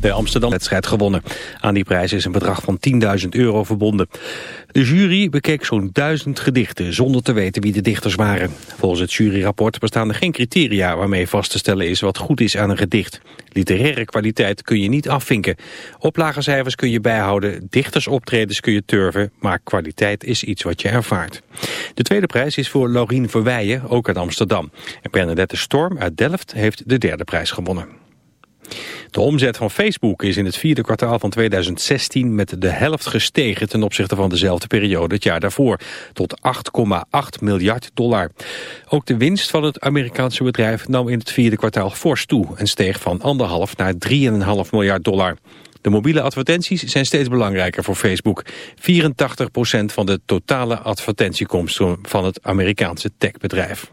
De Amsterdam-wedstrijd gewonnen. Aan die prijs is een bedrag van 10.000 euro verbonden. De jury bekeek zo'n duizend gedichten zonder te weten wie de dichters waren. Volgens het juryrapport bestaan er geen criteria waarmee vast te stellen is wat goed is aan een gedicht. Literaire kwaliteit kun je niet afvinken. Oplagecijfers kun je bijhouden, dichtersoptredens kun je turven, maar kwaliteit is iets wat je ervaart. De tweede prijs is voor Laurien Verweijen, ook uit Amsterdam. En Bernadette Storm uit Delft heeft de derde prijs gewonnen. De omzet van Facebook is in het vierde kwartaal van 2016 met de helft gestegen ten opzichte van dezelfde periode het jaar daarvoor, tot 8,8 miljard dollar. Ook de winst van het Amerikaanse bedrijf nam in het vierde kwartaal fors toe en steeg van 1,5 naar 3,5 miljard dollar. De mobiele advertenties zijn steeds belangrijker voor Facebook. 84% van de totale advertentiekomsten van het Amerikaanse techbedrijf.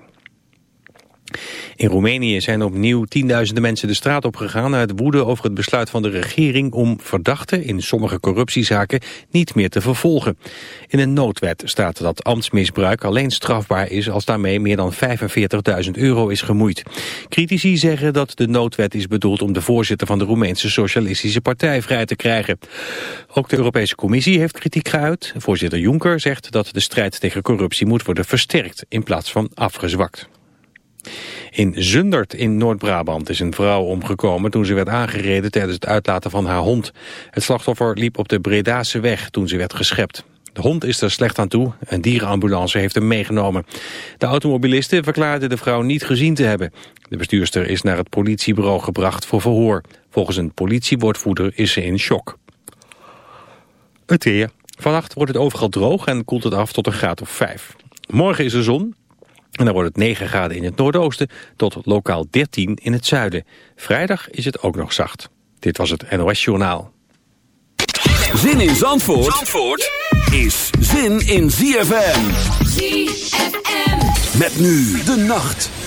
In Roemenië zijn opnieuw tienduizenden mensen de straat opgegaan uit woede over het besluit van de regering om verdachten in sommige corruptiezaken niet meer te vervolgen. In een noodwet staat dat ambtsmisbruik alleen strafbaar is als daarmee meer dan 45.000 euro is gemoeid. Critici zeggen dat de noodwet is bedoeld om de voorzitter van de Roemeense Socialistische Partij vrij te krijgen. Ook de Europese Commissie heeft kritiek geuit. Voorzitter Juncker zegt dat de strijd tegen corruptie moet worden versterkt in plaats van afgezwakt. In Zundert in Noord-Brabant is een vrouw omgekomen toen ze werd aangereden tijdens het uitlaten van haar hond. Het slachtoffer liep op de Bredase weg toen ze werd geschept. De hond is er slecht aan toe. Een dierenambulance heeft hem meegenomen. De automobilisten verklaarde de vrouw niet gezien te hebben. De bestuurster is naar het politiebureau gebracht voor verhoor. Volgens een politiewoordvoerder is ze in shock. Het weer. Vannacht wordt het overal droog en koelt het af tot een graad of 5. Morgen is er zon, en dan wordt het 9 graden in het noordoosten tot lokaal 13 in het zuiden. Vrijdag is het ook nog zacht. Dit was het NOS Journaal. Zin in Zandvoort, Zandvoort is zin in ZFM. ZFM. Met nu de nacht.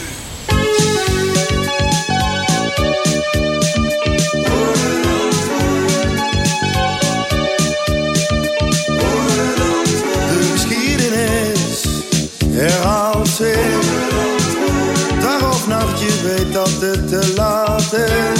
Te laat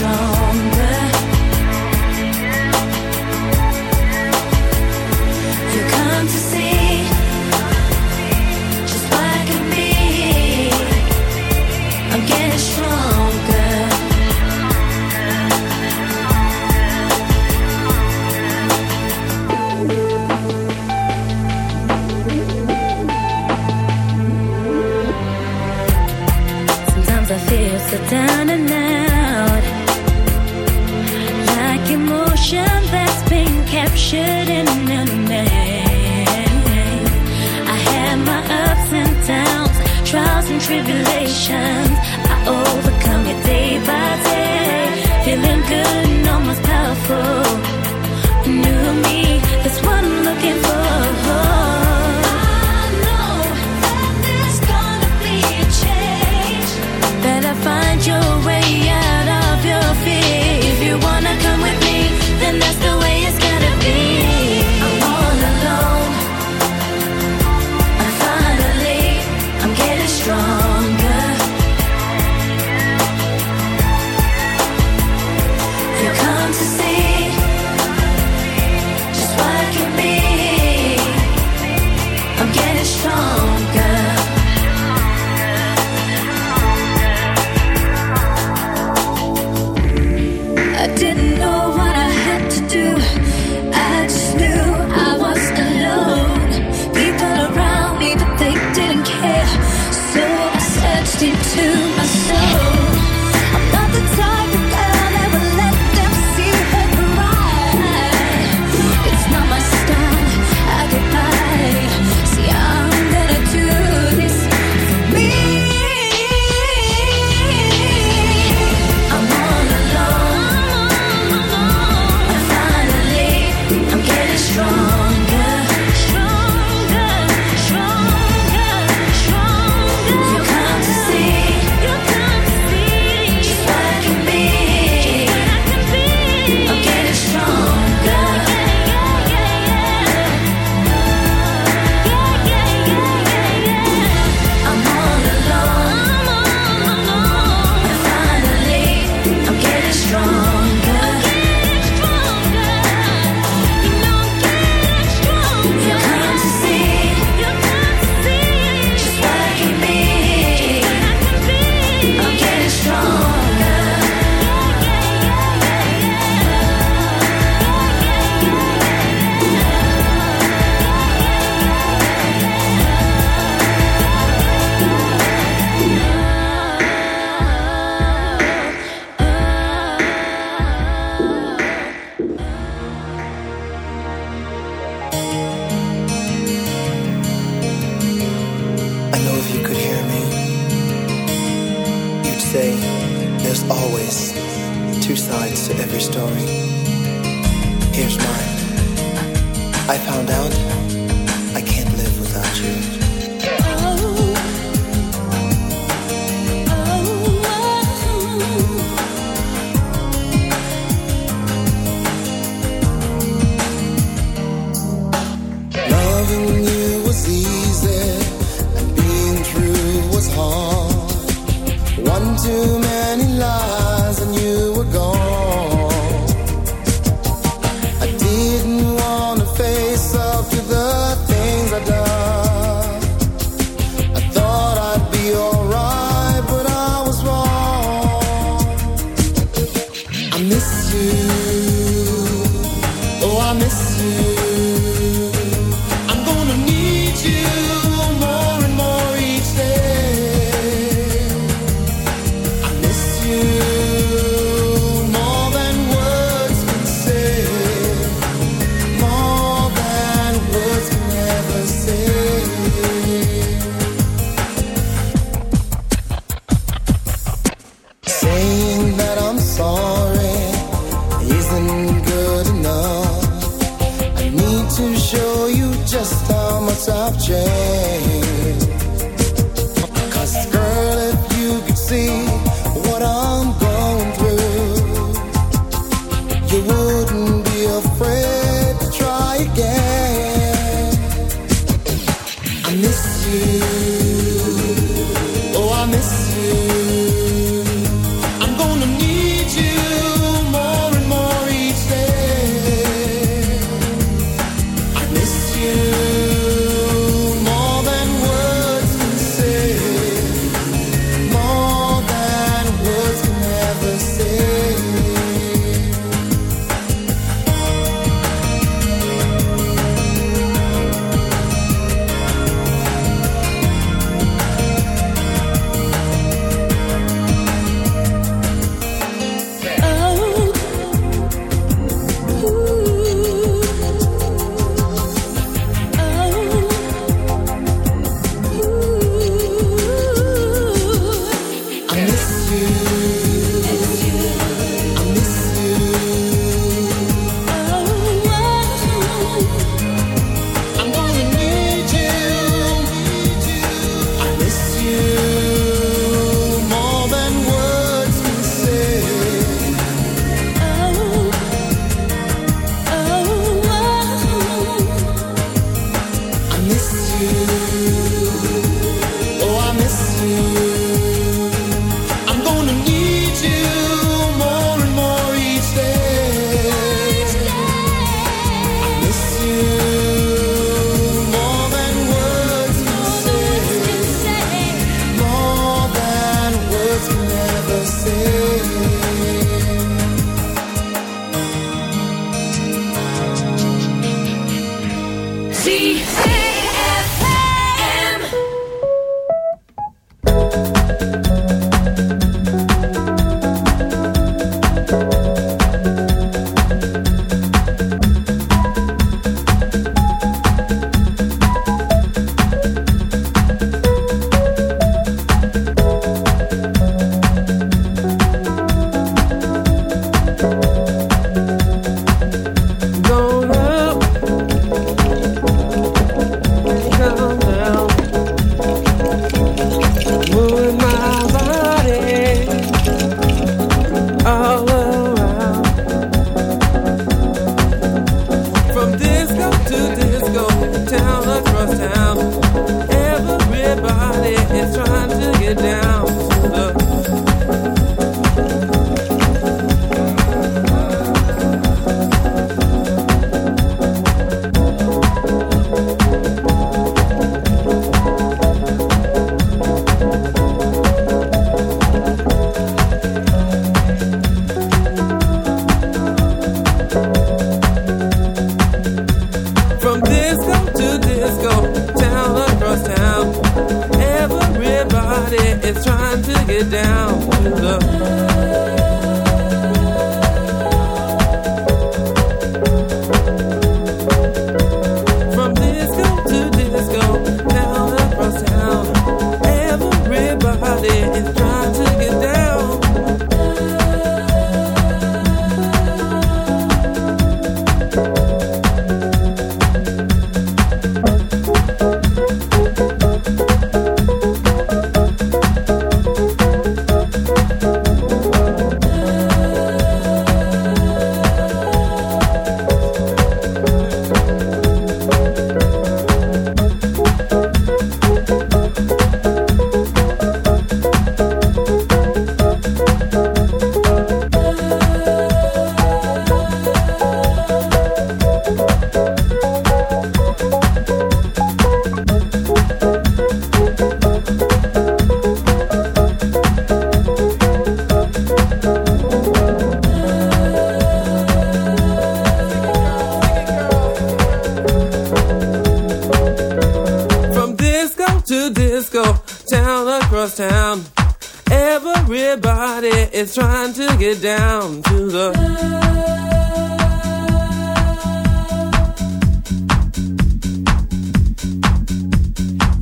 getting